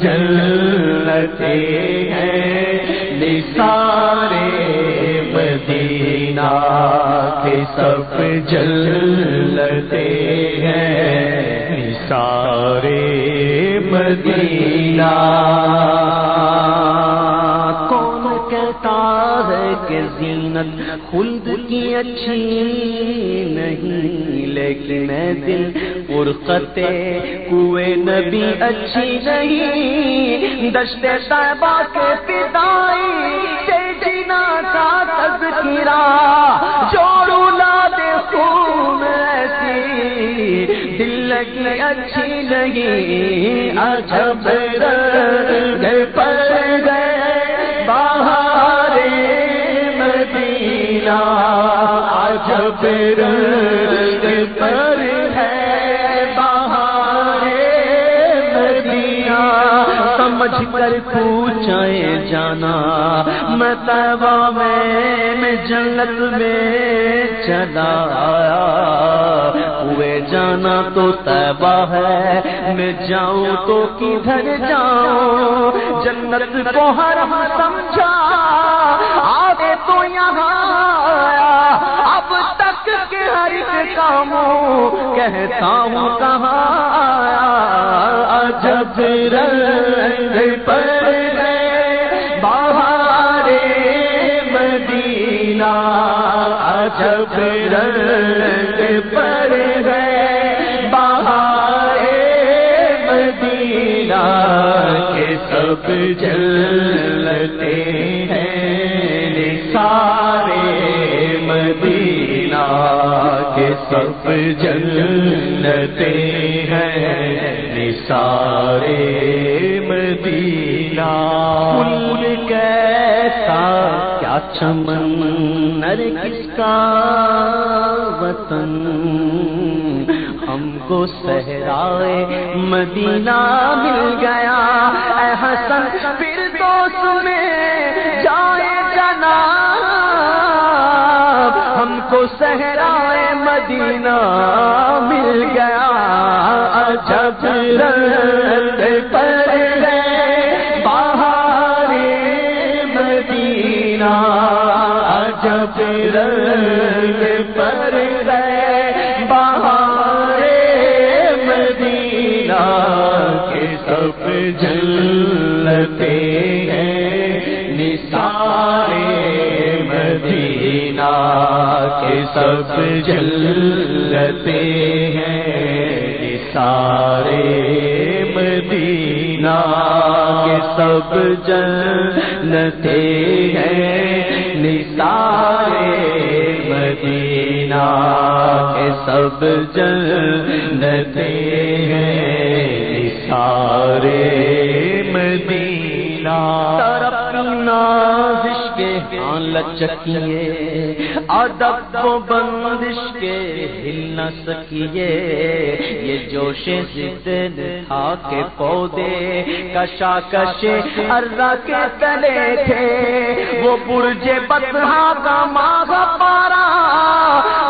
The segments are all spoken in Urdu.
جلتے ہیں نثارے مدینہ کے سب جلتے ہیں نثارے مدینہ۔ کون کہتا ہے کہ زینت خلد کی اچھی نہیں، لیکن میں دل فرقتے کوئے نبی اچھی نہیں، دشت صاحبہ کے پدائی سے جینا کا تذکرہ۔ جوڑو لا دے خون ایسی، دل لگی اچھی نہیں۔ عجب رنگ پر گئے، بہار مدینہ۔ عجب رنگ سمجھ کر پوچھائے جانا، میں تیبہ میں میں جنت میں چلا آیا۔ ہوئے جانا تو تیبہ ہے، میں جاؤں تو کدھر جاؤں؟ جنت کو حرم سمجھا، آگے تو یہاں کے ہر ایک کاموں کہتا ہوں کہاں آیا؟ عجب رنگ پر ہے بہار مدینہ عجب رنگ پر ہے بہار مدینہ کے سب جلتے ہیں سارے سب جلتے ہیں سارے مدینہ۔ پھول کیسا، کیا چمن ارے کس کا وطن؟ ہم کو صحرائے مدینہ مل گیا۔ اے حسن، پھر دوست میں جائے جنا ہم کو صحرائے مدینہ مل گیا۔ عجب رنگ پر بہار مدینہ۔ عجب رنگ پر ہے بہار مدینہ۔ کے سب جلتے ہیں نثارے مدینہ کے سب جلتے ہیں سارے مدینہ کے سب جلتے ہیں نثارے مدینہ کے سب جلتے ہیں سارے مدینہ کے ہاں لچکیے، ادب و بندش کے ہل نہ سکیے۔ یہ جوش ضد تھا کے پودے کشا کشے ارا کے تلے تھے۔ وہ برج بدہا کا ماغ پارا،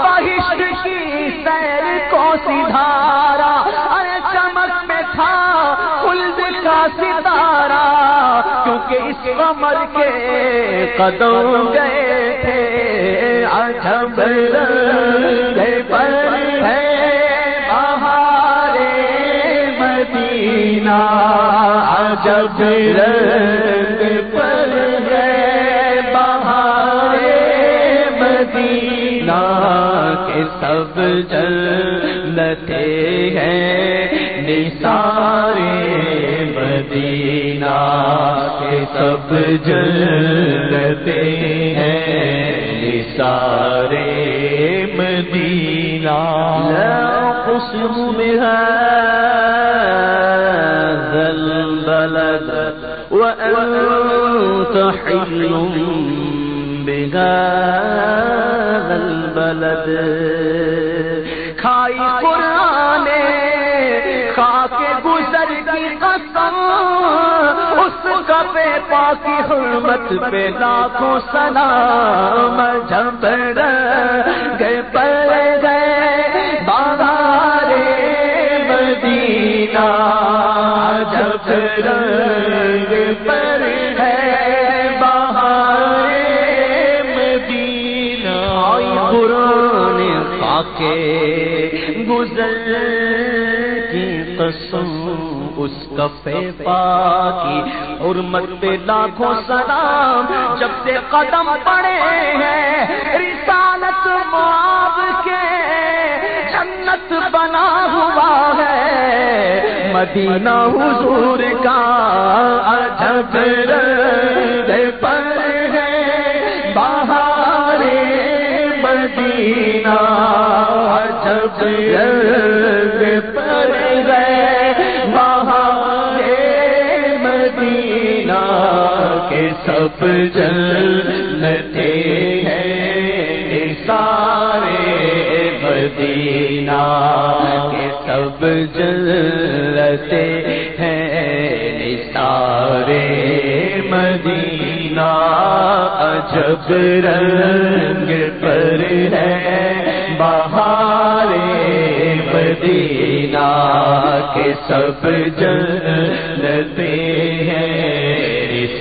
بہشت کی سیر کو سدھارا۔ ارے چمک میں تھا، خلد کا ستارہ کیونکہ اس عمر کے قدم گئے تھے۔ عجب رنگ پر ہے بہار مدینہ۔ عجب رنگ پر ہے بہار مدینہ۔ کے سب جلتے ہیں نثارے مدینہ۔ سب جلتے ہیں نثارے مدینہ۔ لا قسم بهذا البلد وأنت حل بهذا البلد پہ پاکی حرمت پہ لاکھوں سلام جب گئے پر گئے بازارے مدینہ۔ جب رنگ پر ہے بہار مدینہ۔ قرآن قسم، اس کفے پاکی، حرمت پہ لاکھوں سلام جب سے قدم پڑے ہیں، رسالت ماب کے جنت بنا ہوا ہے۔ مدینہ حضور کا عجب پر ہے، بہار مدینہ عجب سب جلتے ہیں سارے مدینہ کے سب جلتے ہیں سارے مدینہ عجب رنگ پر ہے بہار مدینہ کے سب جلتے ہیں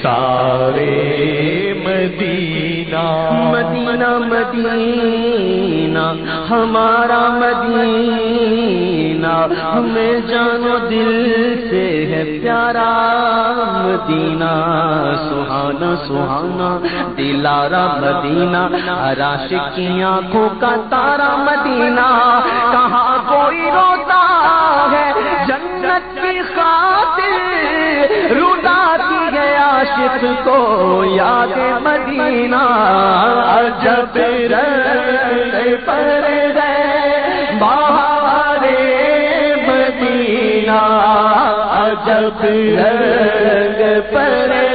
سارے مدینہ۔ مدینہ مدینہ، ہمارا مدینہ۔ ہمیں جانو دل سے ہے پیارا مدینہ۔ سہانا سہانا، دلارا مدینہ۔ راشق کی آنکھوں کا تارا مدینہ۔ کہاں کوئی روتا ہے؟ جنت کی خاطر رلاتی جس کو یاد مدینہ جب پر بہار مدینہ جب رنگ پر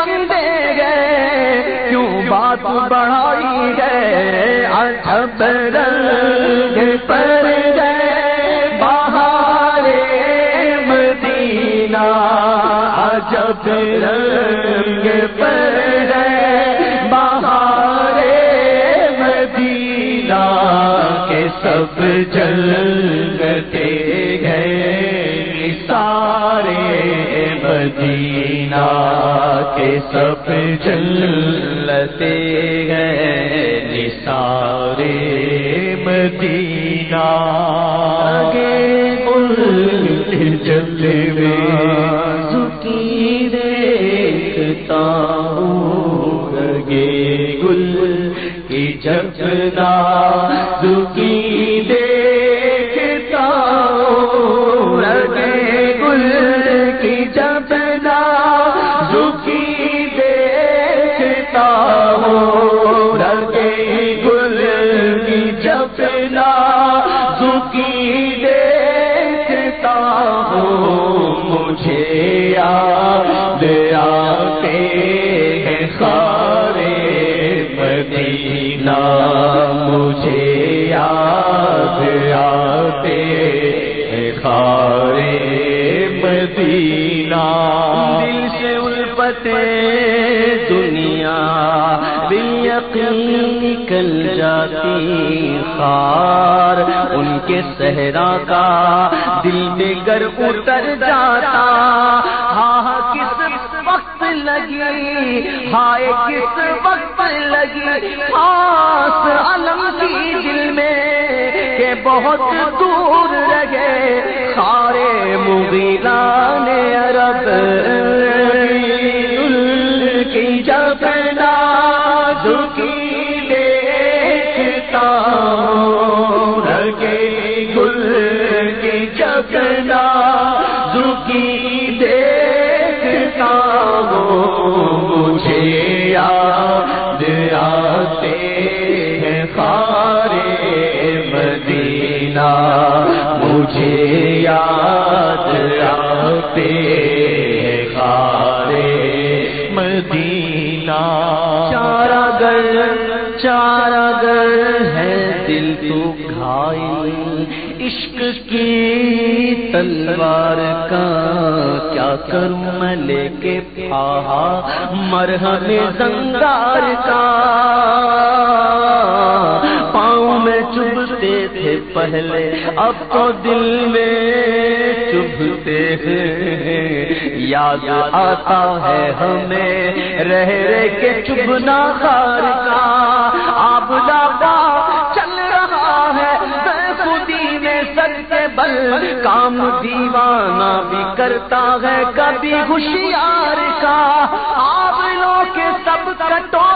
بندے گئے، کیوں بات بڑھائی گئے؟ عجب رنگ پر گئے، بہار مدینہ عجب رنگ پر گئے، بہار مدینہ کے سب جلتے مدینہ کے سب جلتے گئے سارے مدینہ۔ گے جلوے سکی دیکھتا ہوں۔ لگے گل کی جپنا دکی دیکھتا مدینہ مجھے یاد آتے ہیں سارے مدینہ۔ دل سے الفتے دنیا یقین نکل جاتی خار۔ ان کے صحرا کا دل میں گر اتر جاتا۔ ہاں, ہاں، کس لگی۔ ہائے، کس وقت لگی؟ خاص علم کی دل میں کہ بہت دور رہے۔ سارے مغیلان عرب کی جب نازکی آتے ہیں خارے مدینہ۔ چارا گر چارا گر ہے دل تو گھائل عشق کی تلوار کا کیا کروں میں لے کے پہا مرحم زنگار کا۔ چبھتے تھے پہلے، اب تو دل میں چبھتے ہیں۔ یاد آتا ہے ہمیں رہ رہ کے چبنا خار کا۔ آب لابا چل رہا ہے خودی میں سر بل۔ کام دیوانہ بھی کرتا ہے کبھی ہوشیار کا۔ آپ لوگ کے سب کٹورے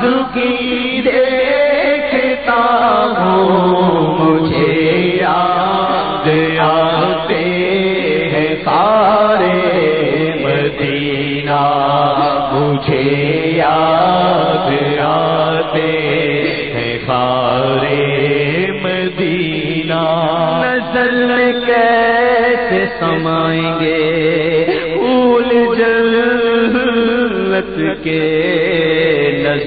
نازو کی دیکھتا ہوں، مجھے یاد آتے ہیں سارے مدینہ، مجھے یاد آتے ہیں سارے مدینہ۔ نظر کیسے سمائیں گے، پھول جلت کے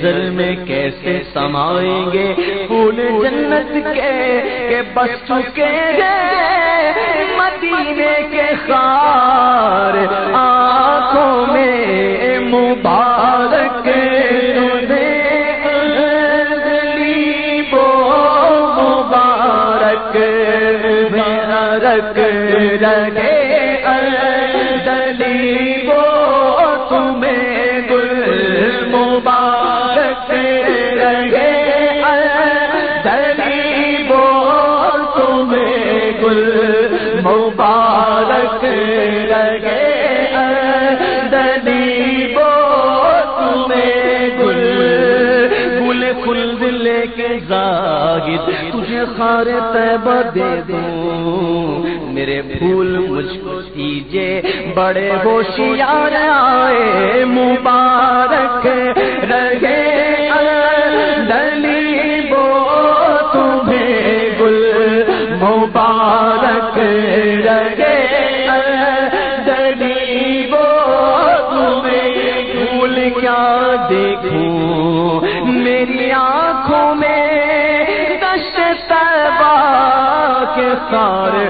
نظر میں کیسے سمائیں گے؟ پھول جنت کے کہ بس چکے گئے مدینے کے خار، آنکھوں میں مبارک مبارک رک رگے کے زاہد تجھے خار طیبہ دے دوں۔ میرے پھول مجھ کو دیجے بڑے ہوشیار آئے، مبارک رہے۔ دلی بو تمہیں گل مبارک رہے۔ دلی بو تمہیں پھول کیا دیکھوں۔ سارے